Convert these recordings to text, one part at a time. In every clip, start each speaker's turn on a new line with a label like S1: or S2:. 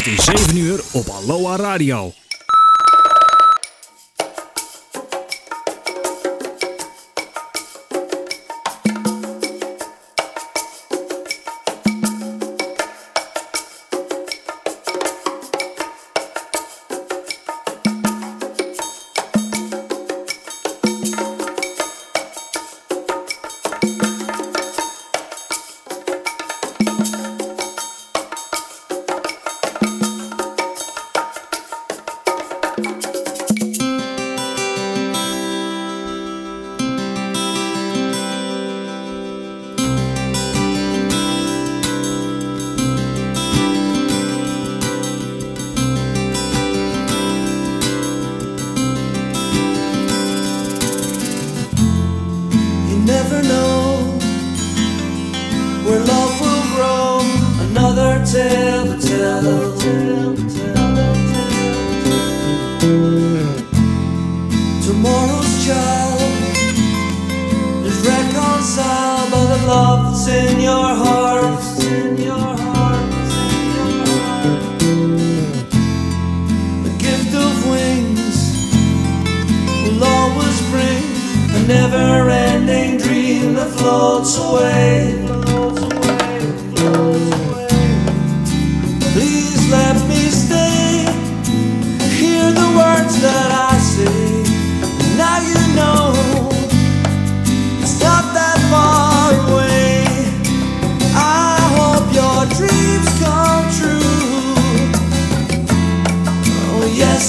S1: Het is 7 uur op Aloha Radio.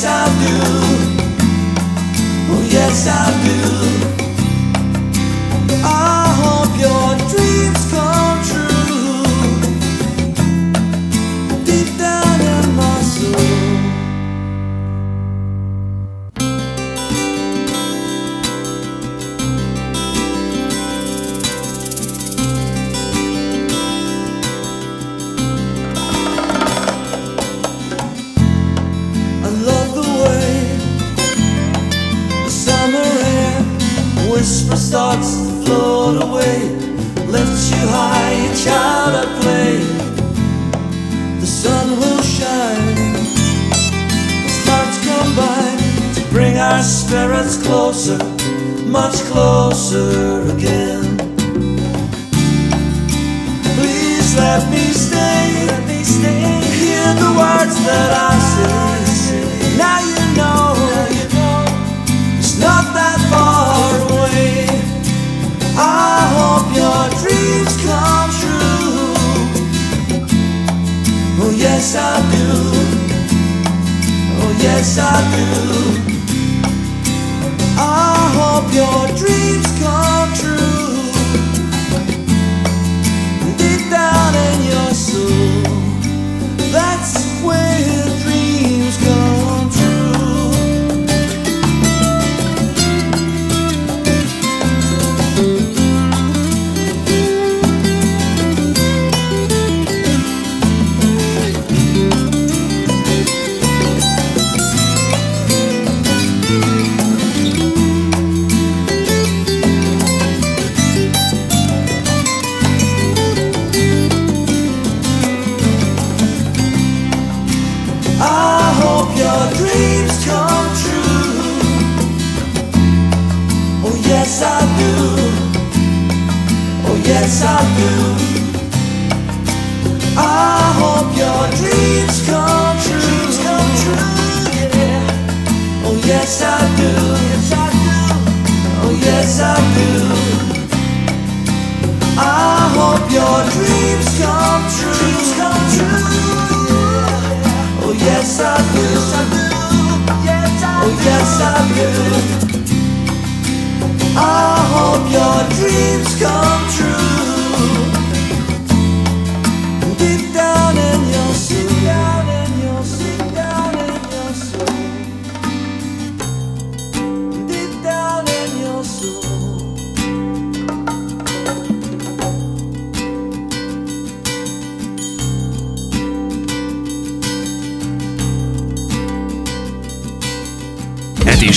S2: yes I do. Oh, yes I do.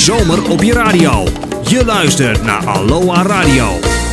S1: zomer op je radio. Je luistert naar Aloha Radio.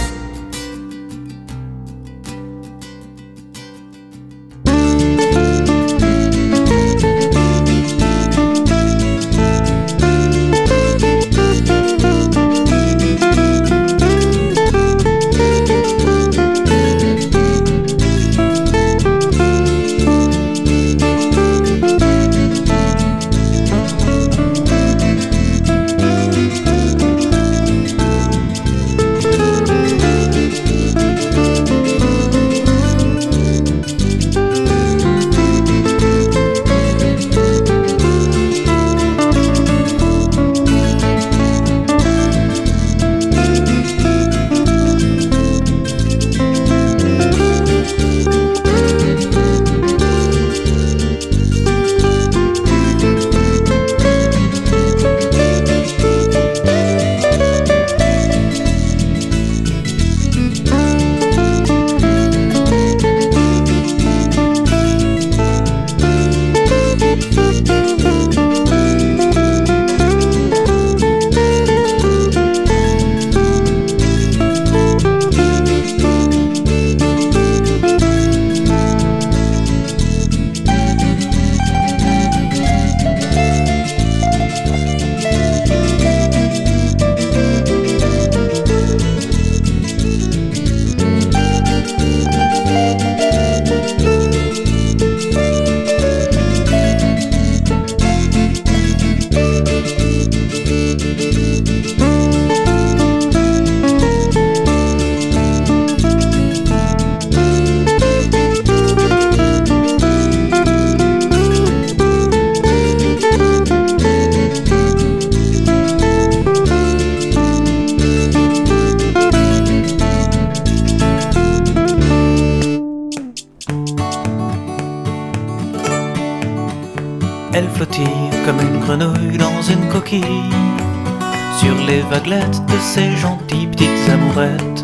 S3: De ces gentilles petites amourettes.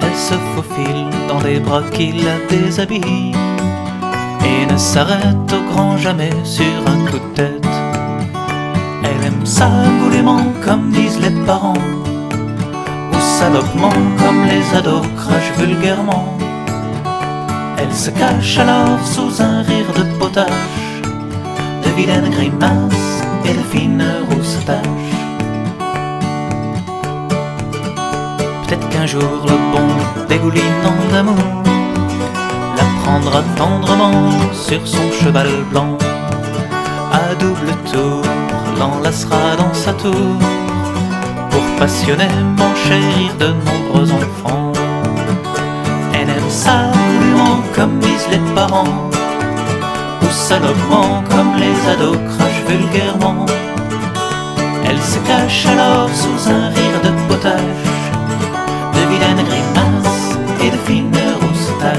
S3: Elle se faufile dans les bras qui la déshabillent et ne s'arrête au grand jamais sur un coup de tête. Elle aime ça goulûment comme disent les parents, ou salopement comme les ados crachent vulgairement. Elle se cache alors sous un rire de potage, de vilaines grimaces et de fines rousses taches. Peut-être qu'un jour le bon dégoulinant d'amour la prendra tendrement sur son cheval blanc. À double tour, l'enlacera dans sa tour pour passionnément chérir de nombreux enfants. Elle aime ça comme disent les parents, ou salopement comme les ados crachent vulgairement. Elle se cache alors sous un rire de potage, vilaines grimaces et de fines roustaches.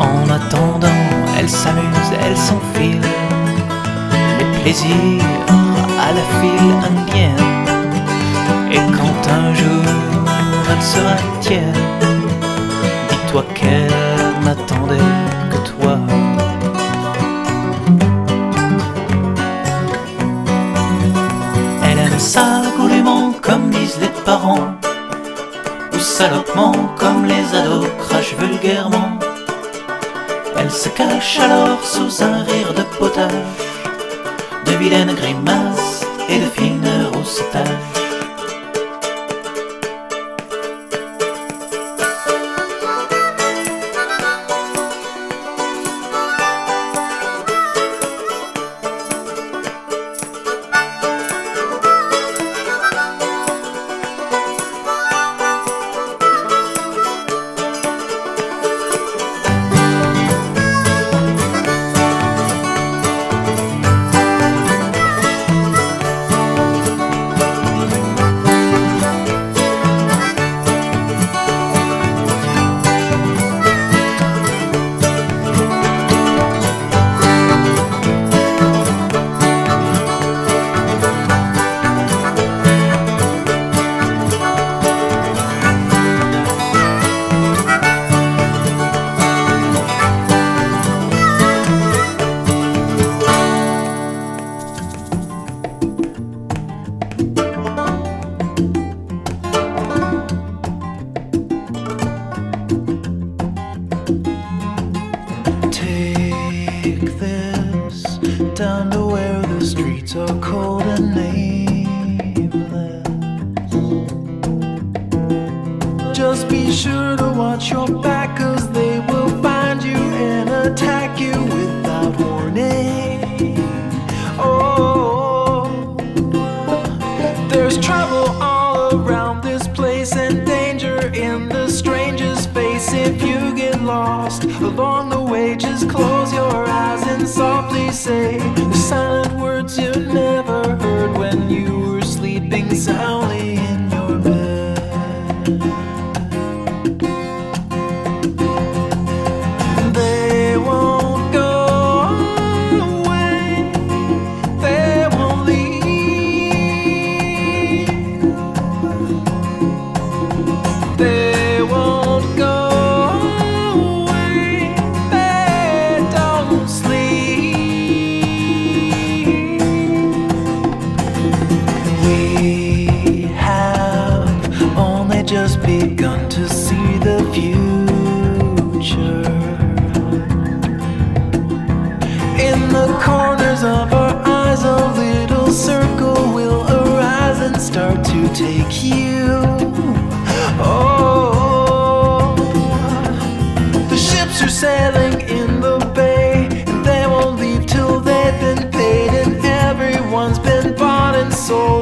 S3: En attendant, elle s'amuse, elle s'enfile les plaisirs à la file indienne. Et quand un jour elle sera tienne, dis-toi qu'elle les ados crachent vulgairement. Elle se cache alors sous un rire de potage, de vilaines grimaces et de fines roustaches.
S4: soul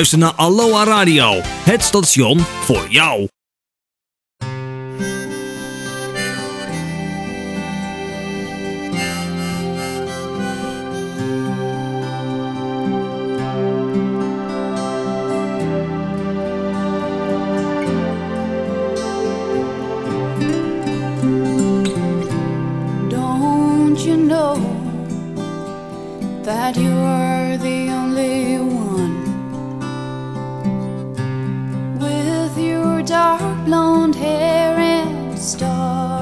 S2: luister naar Aloha Radio, het station voor jou.
S5: Don't you know that you're the only one
S4: star.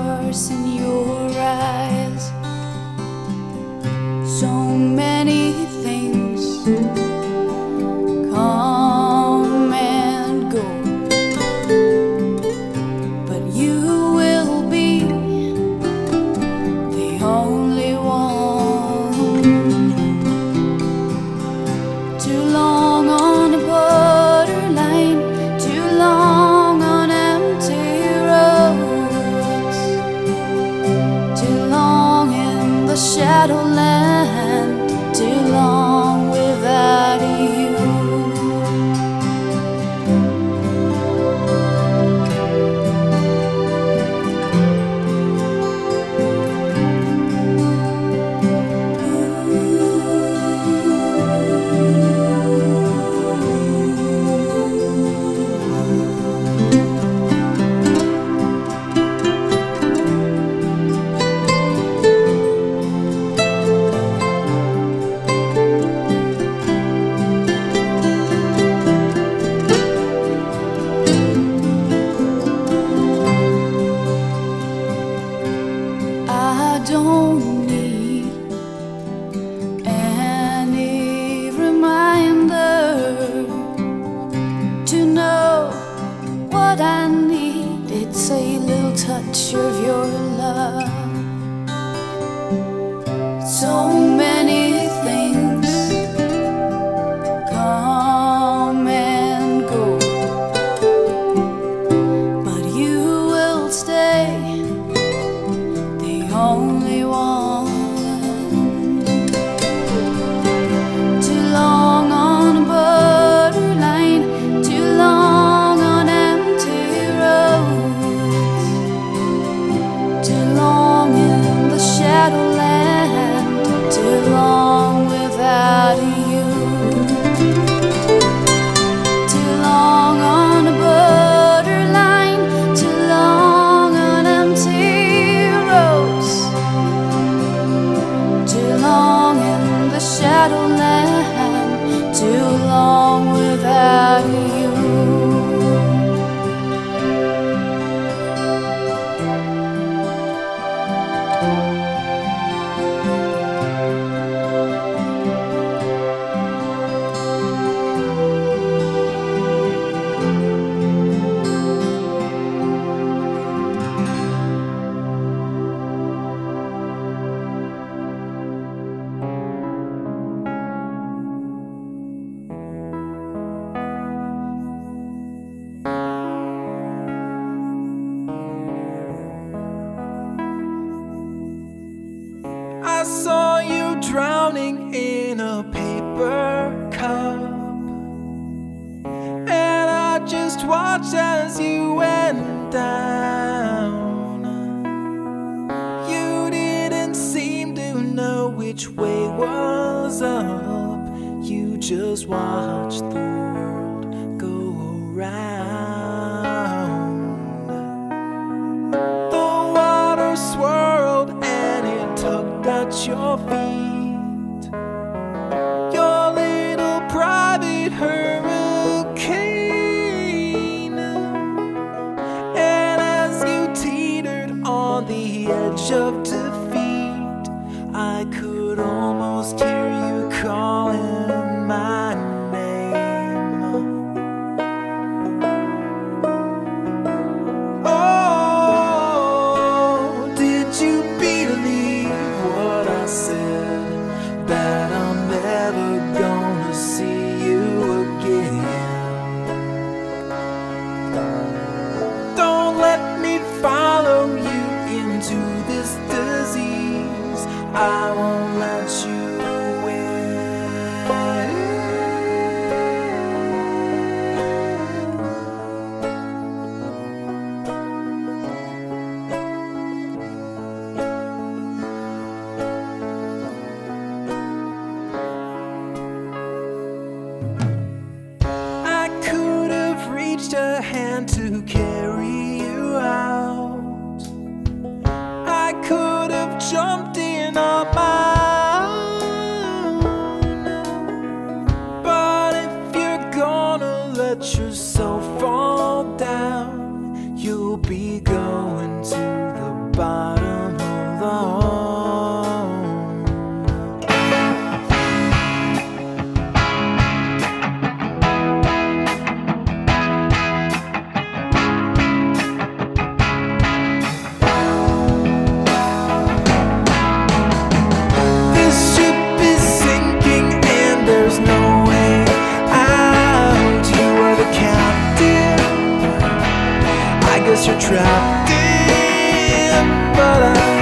S4: Guess you're trapped in, but I,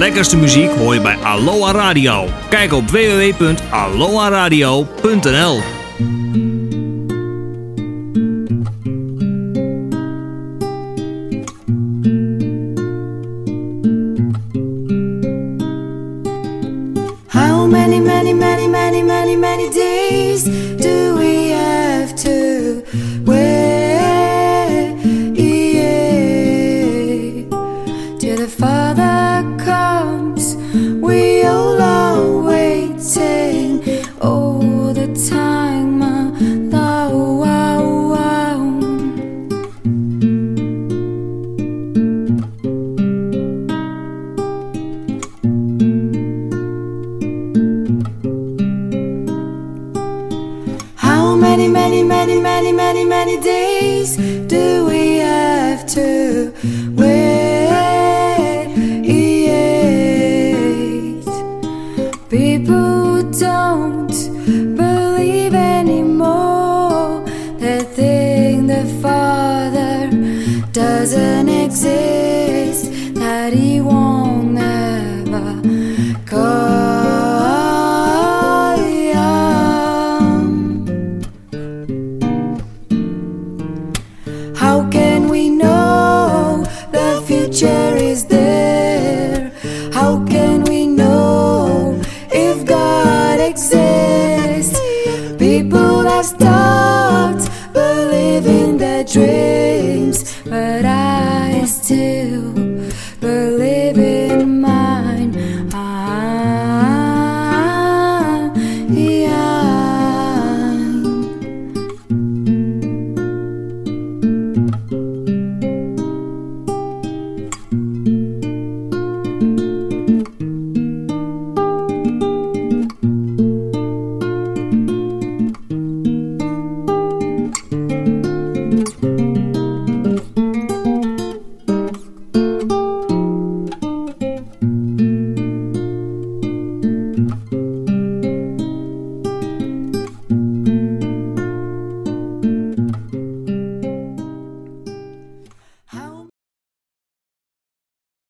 S1: lekkerste muziek hoor je bij Aloha Radio. Kijk op
S6: www.aloaradio.nl exist.